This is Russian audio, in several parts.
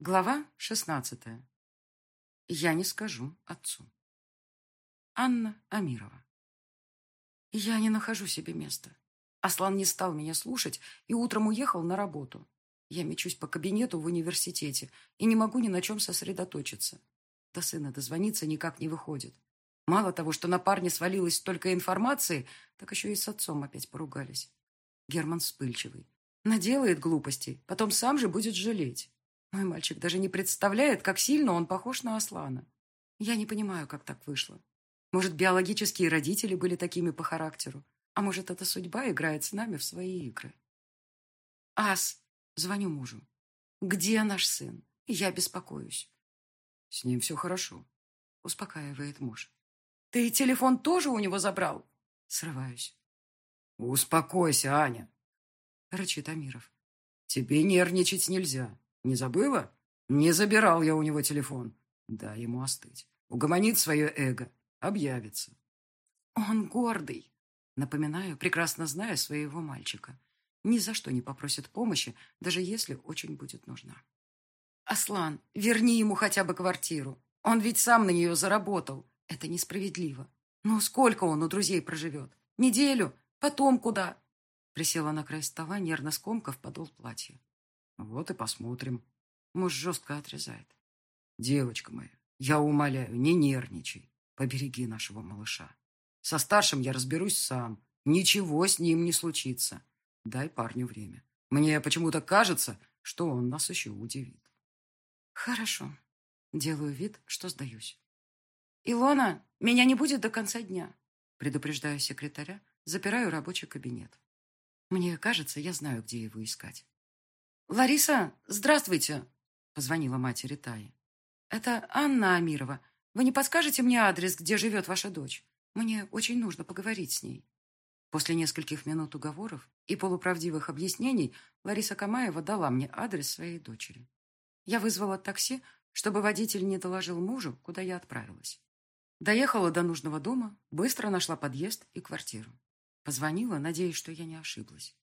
Глава шестнадцатая. Я не скажу отцу. Анна Амирова. Я не нахожу себе места. Аслан не стал меня слушать и утром уехал на работу. Я мечусь по кабинету в университете и не могу ни на чем сосредоточиться. До сына дозвониться никак не выходит. Мало того, что на парня свалилось столько информации, так еще и с отцом опять поругались. Герман вспыльчивый. Наделает глупостей, потом сам же будет жалеть. Мой мальчик даже не представляет, как сильно он похож на Аслана. Я не понимаю, как так вышло. Может, биологические родители были такими по характеру, а может, эта судьба играет с нами в свои игры. Ас, звоню мужу. Где наш сын? Я беспокоюсь. С ним все хорошо, успокаивает муж. Ты телефон тоже у него забрал? Срываюсь. Успокойся, Аня, рычит Амиров. Тебе нервничать нельзя. Не забыла? Не забирал я у него телефон. Дай ему остыть. Угомонит свое эго. Объявится. Он гордый. Напоминаю, прекрасно зная своего мальчика. Ни за что не попросит помощи, даже если очень будет нужна. Аслан, верни ему хотя бы квартиру. Он ведь сам на нее заработал. Это несправедливо. Ну, сколько он у друзей проживет? Неделю? Потом куда? Присела на край стола, нервно скомкав подол платья. Вот и посмотрим. Муж жестко отрезает. Девочка моя, я умоляю, не нервничай. Побереги нашего малыша. Со старшим я разберусь сам. Ничего с ним не случится. Дай парню время. Мне почему-то кажется, что он нас еще удивит. Хорошо. Делаю вид, что сдаюсь. Илона, меня не будет до конца дня. Предупреждаю секретаря, запираю рабочий кабинет. Мне кажется, я знаю, где его искать. «Лариса, здравствуйте!» — позвонила матери Таи. «Это Анна Амирова. Вы не подскажете мне адрес, где живет ваша дочь? Мне очень нужно поговорить с ней». После нескольких минут уговоров и полуправдивых объяснений Лариса Камаева дала мне адрес своей дочери. Я вызвала такси, чтобы водитель не доложил мужу, куда я отправилась. Доехала до нужного дома, быстро нашла подъезд и квартиру. Позвонила, надеясь, что я не ошиблась.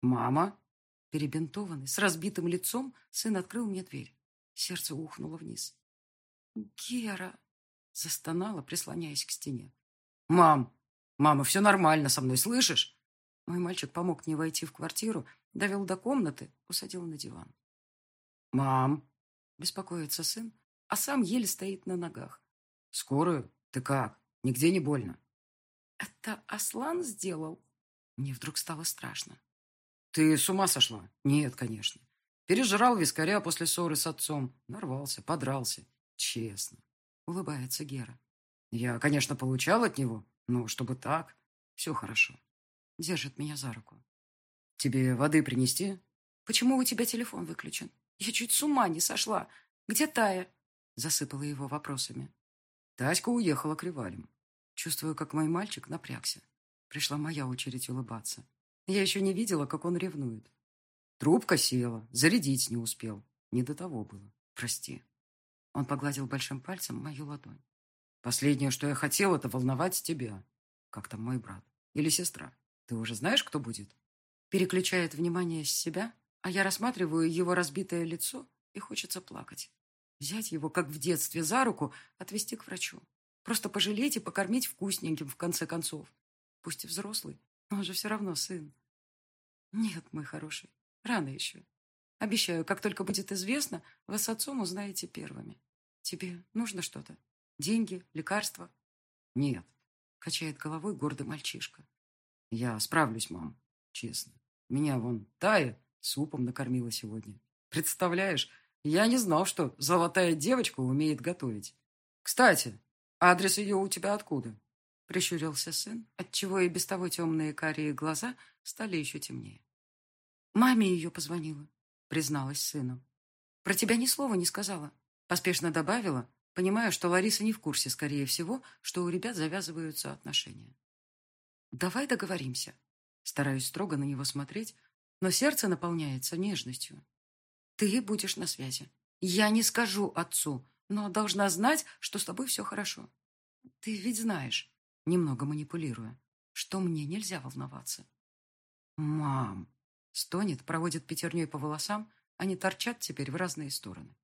«Мама?» Перебинтованный, с разбитым лицом, сын открыл мне дверь. Сердце ухнуло вниз. «Гера!» — застонала, прислоняясь к стене. «Мам! Мама, все нормально со мной, слышишь?» Мой мальчик помог мне войти в квартиру, довел до комнаты, усадил на диван. «Мам!» — беспокоится сын, а сам еле стоит на ногах. «Скорую? Ты как? Нигде не больно?» «Это Аслан сделал?» Мне вдруг стало страшно. Ты с ума сошла? Нет, конечно. Пережрал вискаря после ссоры с отцом. Нарвался, подрался. Честно. Улыбается Гера. Я, конечно, получал от него, но чтобы так, все хорошо. Держит меня за руку. Тебе воды принести? Почему у тебя телефон выключен? Я чуть с ума не сошла. Где Тая? Засыпала его вопросами. Таська уехала к Ревалям. Чувствую, как мой мальчик напрягся. Пришла моя очередь улыбаться. Я еще не видела, как он ревнует. Трубка села, зарядить не успел. Не до того было. Прости. Он погладил большим пальцем мою ладонь. Последнее, что я хотел, это волновать тебя. Как там мой брат? Или сестра? Ты уже знаешь, кто будет? Переключает внимание с себя, а я рассматриваю его разбитое лицо, и хочется плакать. Взять его, как в детстве, за руку, отвезти к врачу. Просто пожалеть и покормить вкусненьким, в конце концов. Пусть и взрослый, он же все равно сын. Нет, мой хороший, рано еще. Обещаю, как только будет известно, вы с отцом узнаете первыми. Тебе нужно что-то? Деньги, лекарства? Нет, качает головой гордый мальчишка. Я справлюсь, мам, честно. Меня вон Тая супом накормила сегодня. Представляешь, я не знал, что золотая девочка умеет готовить. Кстати, адрес ее у тебя откуда? Прищурился сын, отчего и без того темные карие глаза стали еще темнее. Маме ее позвонила, призналась сыну. Про тебя ни слова не сказала. Поспешно добавила, понимая, что Лариса не в курсе, скорее всего, что у ребят завязываются отношения. «Давай договоримся». Стараюсь строго на него смотреть, но сердце наполняется нежностью. «Ты будешь на связи. Я не скажу отцу, но должна знать, что с тобой все хорошо. Ты ведь знаешь, немного манипулируя, что мне нельзя волноваться. «Мам!» — стонет, проводит пятерней по волосам, Они торчат теперь в разные стороны.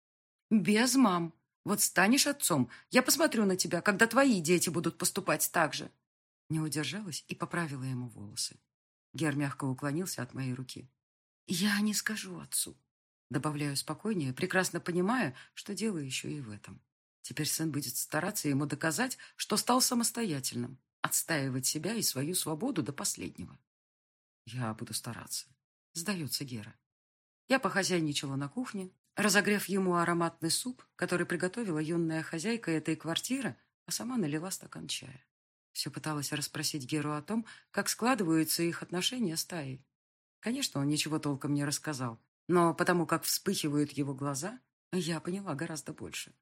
Без мам. Вот станешь отцом, я посмотрю на тебя, когда твои дети будут поступать так же. Не удержалась и поправила ему волосы. Гер мягко уклонился от моей руки. Я не скажу отцу. Добавляю спокойнее, прекрасно понимая, что дело еще и в этом. Теперь сын будет стараться ему доказать, что стал самостоятельным, отстаивать себя и свою свободу до последнего. Я буду стараться. Сдается Гера. Я похозяйничала на кухне, разогрев ему ароматный суп, который приготовила юная хозяйка этой квартиры, а сама налила стакан чая. Все пыталась расспросить Геру о том, как складываются их отношения с Таей. Конечно, он ничего толком не рассказал, но потому как вспыхивают его глаза, я поняла гораздо больше.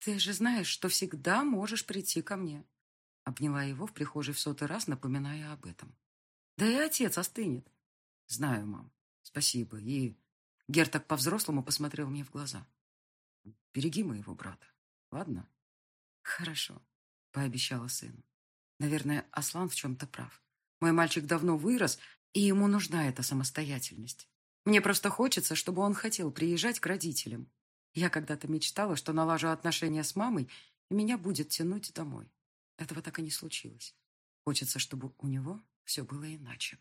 «Ты же знаешь, что всегда можешь прийти ко мне», обняла его в прихожей в сотый раз, напоминая об этом. «Да и отец остынет». «Знаю, мам. Спасибо. И Гер так по-взрослому посмотрел мне в глаза. «Береги моего брата, ладно?» «Хорошо», — пообещала сыну. «Наверное, Аслан в чем-то прав. Мой мальчик давно вырос, и ему нужна эта самостоятельность. Мне просто хочется, чтобы он хотел приезжать к родителям. Я когда-то мечтала, что налажу отношения с мамой, и меня будет тянуть домой. Этого так и не случилось. Хочется, чтобы у него все было иначе.